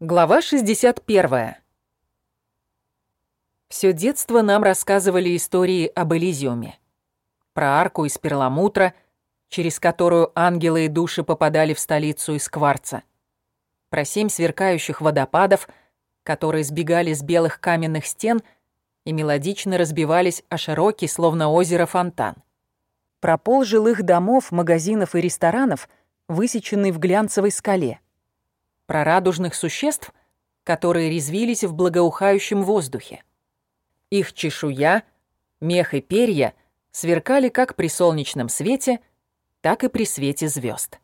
Глава 61. Всё детство нам рассказывали истории об Элизиуме. Про арку из перламутра, через которую ангелы и души попадали в столицу из кварца. Про семь сверкающих водопадов, которые сбегали с белых каменных стен и мелодично разбивались о широкий, словно озеро, фонтан. Про пол жилых домов, магазинов и ресторанов, высеченный в глянцевой скале – про радужных существ, которые резвились в благоухающем воздухе. Их чешуя, мех и перья сверкали как при солнечном свете, так и при свете звезд.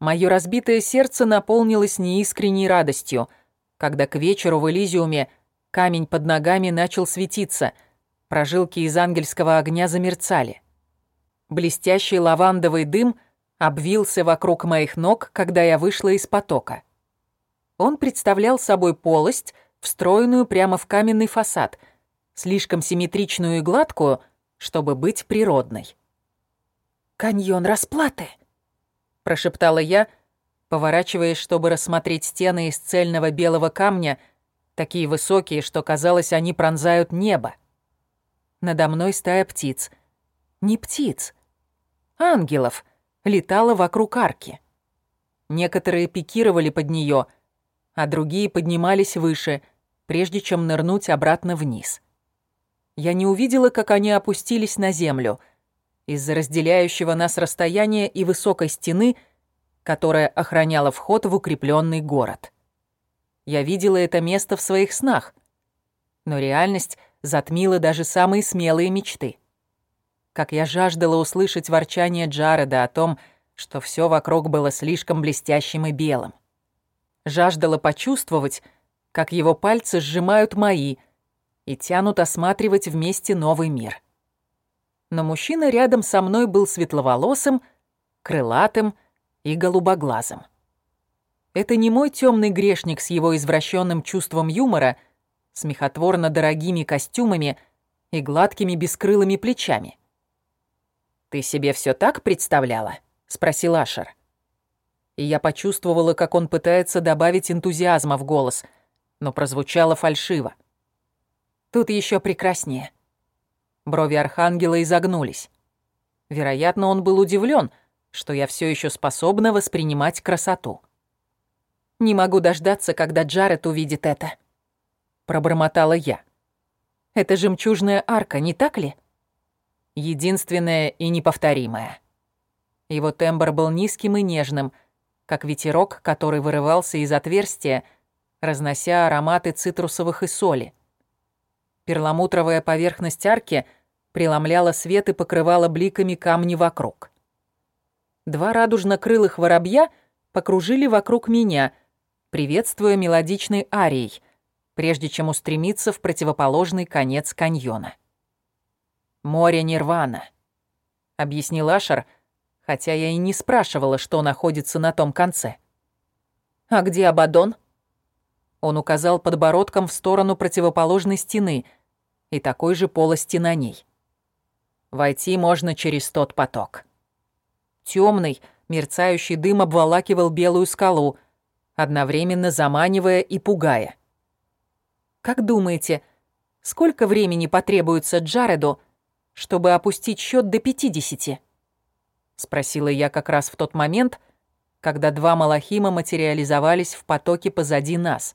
Мое разбитое сердце наполнилось неискренней радостью, когда к вечеру в Элизиуме камень под ногами начал светиться, прожилки из ангельского огня замерцали. Блестящий лавандовый дым — обвился вокруг моих ног, когда я вышла из потока. Он представлял собой полость, встроенную прямо в каменный фасад, слишком симметричную и гладкую, чтобы быть природной. «Каньон расплаты!» — прошептала я, поворачиваясь, чтобы рассмотреть стены из цельного белого камня, такие высокие, что, казалось, они пронзают небо. Надо мной стая птиц. Не птиц. Ангелов — летала вокруг арки. Некоторые пикировали под нее, а другие поднимались выше, прежде чем нырнуть обратно вниз. Я не увидела, как они опустились на землю из-за разделяющего нас расстояния и высокой стены, которая охраняла вход в укрепленный город. Я видела это место в своих снах, но реальность затмила даже самые смелые мечты как я жаждала услышать ворчание Джареда о том, что все вокруг было слишком блестящим и белым. Жаждала почувствовать, как его пальцы сжимают мои и тянут осматривать вместе новый мир. Но мужчина рядом со мной был светловолосым, крылатым и голубоглазым. Это не мой темный грешник с его извращенным чувством юмора, смехотворно дорогими костюмами и гладкими бескрылыми плечами. «Ты себе все так представляла?» — спросил Ашер. И я почувствовала, как он пытается добавить энтузиазма в голос, но прозвучало фальшиво. «Тут еще прекраснее». Брови Архангела изогнулись. Вероятно, он был удивлен, что я все еще способна воспринимать красоту. «Не могу дождаться, когда Джаред увидит это», — пробормотала я. «Это жемчужная арка, не так ли?» Единственное и неповторимое. Его тембр был низким и нежным, как ветерок, который вырывался из отверстия, разнося ароматы цитрусовых и соли. Перламутровая поверхность арки преломляла свет и покрывала бликами камни вокруг. Два радужно-крылых воробья покружили вокруг меня, приветствуя мелодичной арией, прежде чем устремиться в противоположный конец каньона. «Море Нирвана», — объяснил Ашер, хотя я и не спрашивала, что находится на том конце. «А где Абадон?» Он указал подбородком в сторону противоположной стены и такой же полости на ней. Войти можно через тот поток. Темный, мерцающий дым обволакивал белую скалу, одновременно заманивая и пугая. «Как думаете, сколько времени потребуется Джареду, чтобы опустить счет до пятидесяти?» Спросила я как раз в тот момент, когда два малахима материализовались в потоке позади нас.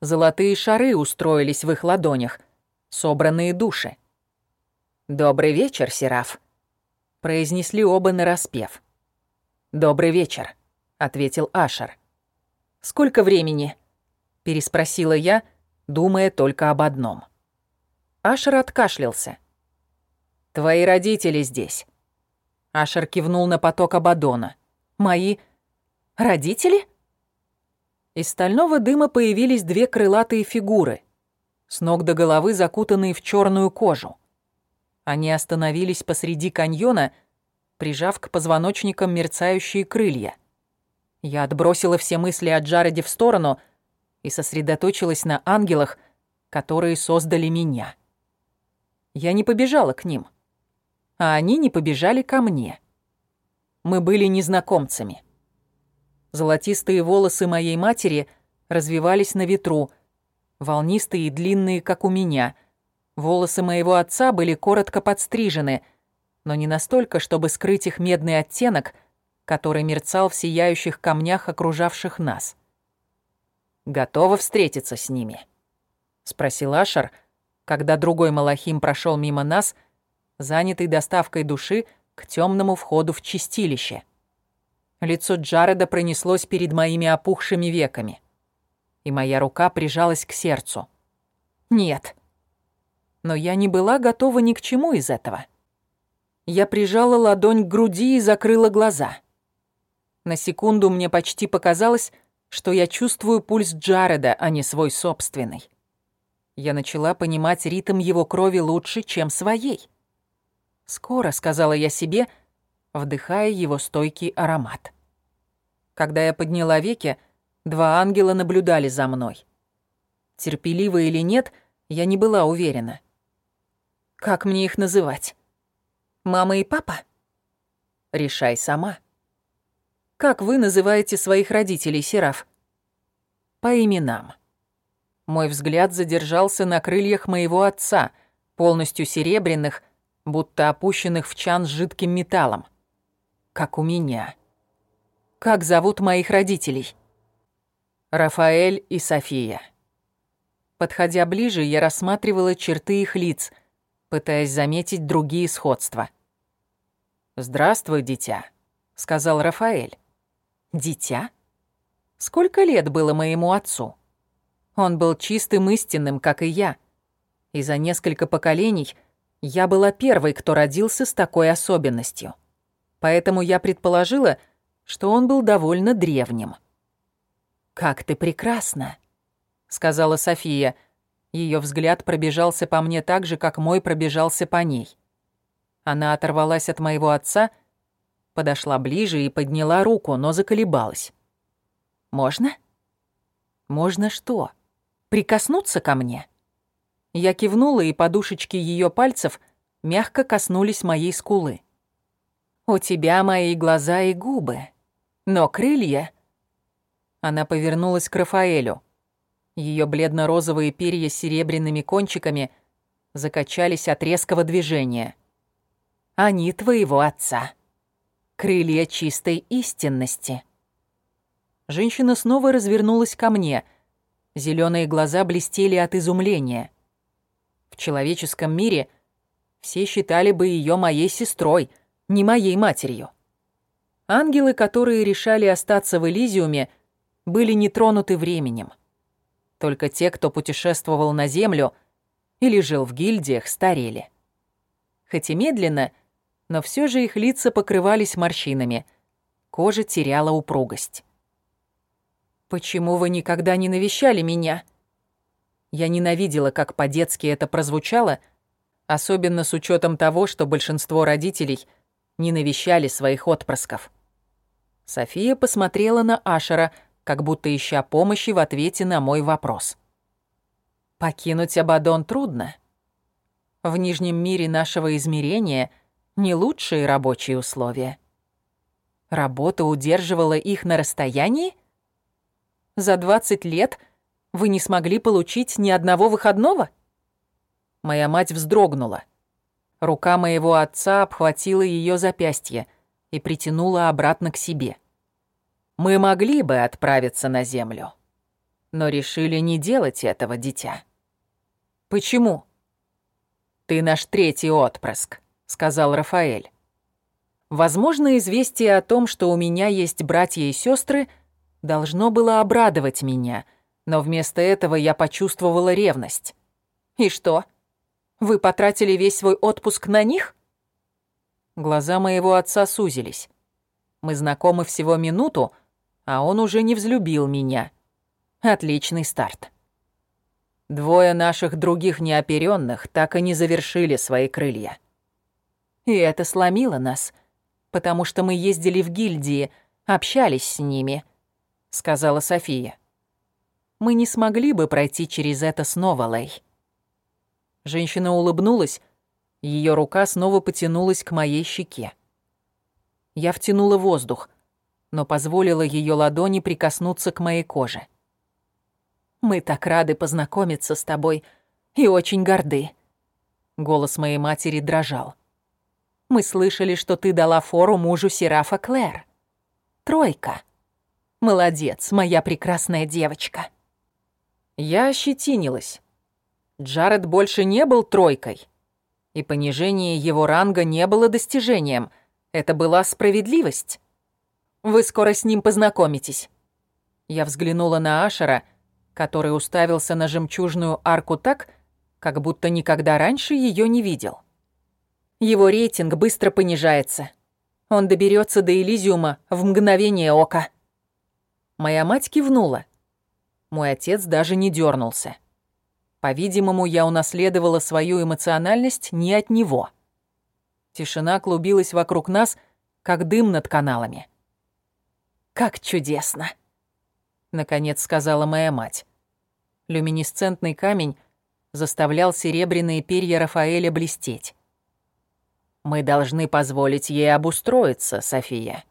Золотые шары устроились в их ладонях, собранные души. «Добрый вечер, Сераф», — произнесли оба нараспев. «Добрый вечер», — ответил Ашер. «Сколько времени?» — переспросила я, думая только об одном. Ашер откашлялся. Твои родители здесь». Ашер кивнул на поток Абадона. «Мои родители?» Из стального дыма появились две крылатые фигуры, с ног до головы закутанные в черную кожу. Они остановились посреди каньона, прижав к позвоночникам мерцающие крылья. Я отбросила все мысли о Джареде в сторону и сосредоточилась на ангелах, которые создали меня. Я не побежала к ним а они не побежали ко мне. Мы были незнакомцами. Золотистые волосы моей матери развивались на ветру, волнистые и длинные, как у меня. Волосы моего отца были коротко подстрижены, но не настолько, чтобы скрыть их медный оттенок, который мерцал в сияющих камнях, окружавших нас. «Готова встретиться с ними?» — спросил Ашер, когда другой Малахим прошел мимо нас, занятый доставкой души к темному входу в чистилище. Лицо Джареда пронеслось перед моими опухшими веками, и моя рука прижалась к сердцу. «Нет». Но я не была готова ни к чему из этого. Я прижала ладонь к груди и закрыла глаза. На секунду мне почти показалось, что я чувствую пульс Джареда, а не свой собственный. Я начала понимать ритм его крови лучше, чем своей. «Скоро», — сказала я себе, вдыхая его стойкий аромат. Когда я подняла веки, два ангела наблюдали за мной. Терпеливо или нет, я не была уверена. Как мне их называть? Мама и папа? Решай сама. Как вы называете своих родителей, Сераф? По именам. Мой взгляд задержался на крыльях моего отца, полностью серебряных, будто опущенных в чан с жидким металлом. Как у меня. Как зовут моих родителей? Рафаэль и София. Подходя ближе, я рассматривала черты их лиц, пытаясь заметить другие сходства. «Здравствуй, дитя», — сказал Рафаэль. «Дитя? Сколько лет было моему отцу?» Он был чистым истинным, как и я. И за несколько поколений я была первой, кто родился с такой особенностью. Поэтому я предположила, что он был довольно древним. «Как ты прекрасна», — сказала София. Ее взгляд пробежался по мне так же, как мой пробежался по ней. Она оторвалась от моего отца, подошла ближе и подняла руку, но заколебалась. «Можно?» «Можно что?» прикоснуться ко мне?» Я кивнула, и подушечки ее пальцев мягко коснулись моей скулы. «У тебя мои глаза и губы, но крылья...» Она повернулась к Рафаэлю. Ее бледно-розовые перья с серебряными кончиками закачались от резкого движения. «Они твоего отца. Крылья чистой истинности». Женщина снова развернулась ко мне — Зеленые глаза блестели от изумления. В человеческом мире все считали бы ее моей сестрой, не моей матерью. Ангелы, которые решали остаться в Элизиуме, были не тронуты временем. Только те, кто путешествовал на Землю или жил в гильдиях, старели. Хоть и медленно, но все же их лица покрывались морщинами, кожа теряла упругость. «Почему вы никогда не навещали меня?» Я ненавидела, как по-детски это прозвучало, особенно с учетом того, что большинство родителей не навещали своих отпрысков. София посмотрела на Ашера, как будто ища помощи в ответе на мой вопрос. «Покинуть Абадон трудно. В Нижнем мире нашего измерения не лучшие рабочие условия. Работа удерживала их на расстоянии?» За 20 лет вы не смогли получить ни одного выходного?» Моя мать вздрогнула. Рука моего отца обхватила ее запястье и притянула обратно к себе. «Мы могли бы отправиться на землю, но решили не делать этого, дитя». «Почему?» «Ты наш третий отпрыск», — сказал Рафаэль. Возможно, известие о том, что у меня есть братья и сестры — должно было обрадовать меня, но вместо этого я почувствовала ревность. «И что? Вы потратили весь свой отпуск на них?» Глаза моего отца сузились. Мы знакомы всего минуту, а он уже не взлюбил меня. Отличный старт. Двое наших других неоперенных так и не завершили свои крылья. И это сломило нас, потому что мы ездили в гильдии, общались с ними — сказала София. Мы не смогли бы пройти через это снова, Лей. Женщина улыбнулась, ее рука снова потянулась к моей щеке. Я втянула воздух, но позволила ее ладони прикоснуться к моей коже. Мы так рады познакомиться с тобой и очень горды». Голос моей матери дрожал. «Мы слышали, что ты дала фору мужу Серафа Клэр. Тройка. Молодец, моя прекрасная девочка». Я ощетинилась. Джаред больше не был тройкой. И понижение его ранга не было достижением. Это была справедливость. Вы скоро с ним познакомитесь. Я взглянула на Ашера, который уставился на жемчужную арку так, как будто никогда раньше ее не видел. Его рейтинг быстро понижается. Он доберется до Элизиума в мгновение ока. Моя мать кивнула. Мой отец даже не дернулся. По-видимому, я унаследовала свою эмоциональность не от него. Тишина клубилась вокруг нас, как дым над каналами. «Как чудесно!» наконец сказала моя мать. Люминесцентный камень заставлял серебряные перья Рафаэля блестеть. Мы должны позволить ей обустроиться, София.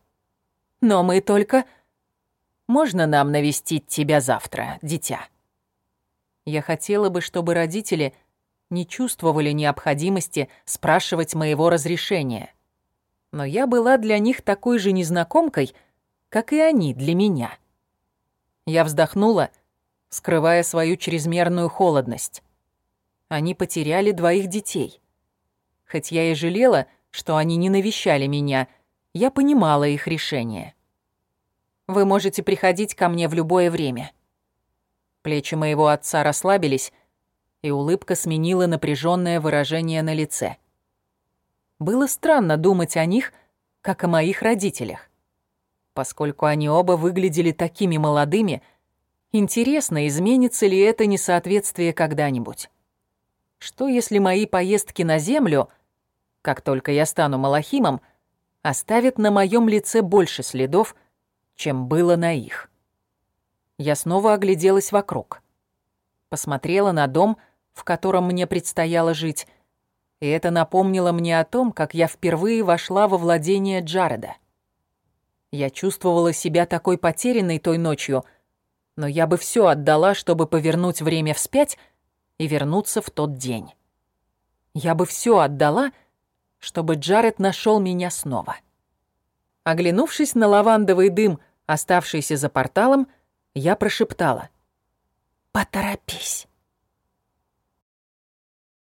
Но мы только... Можно нам навестить тебя завтра, дитя? Я хотела бы, чтобы родители не чувствовали необходимости спрашивать моего разрешения. Но я была для них такой же незнакомкой, как и они для меня. Я вздохнула, скрывая свою чрезмерную холодность. Они потеряли двоих детей. Хоть я и жалела, что они не навещали меня, я понимала их решение. Вы можете приходить ко мне в любое время. Плечи моего отца расслабились, и улыбка сменила напряженное выражение на лице. Было странно думать о них, как о моих родителях. Поскольку они оба выглядели такими молодыми, интересно, изменится ли это несоответствие когда-нибудь. Что если мои поездки на Землю, как только я стану Малахимом, оставят на моем лице больше следов, чем было на их? Я снова огляделась вокруг. Посмотрела на дом, в котором мне предстояло жить, и это напомнило мне о том, как я впервые вошла во владение Джареда. Я чувствовала себя такой потерянной той ночью, но я бы все отдала, чтобы повернуть время вспять и вернуться в тот день. Я бы все отдала, чтобы Джаред нашел меня снова. Оглянувшись на лавандовый дым, оставшийся за порталом, я прошептала. «Поторопись».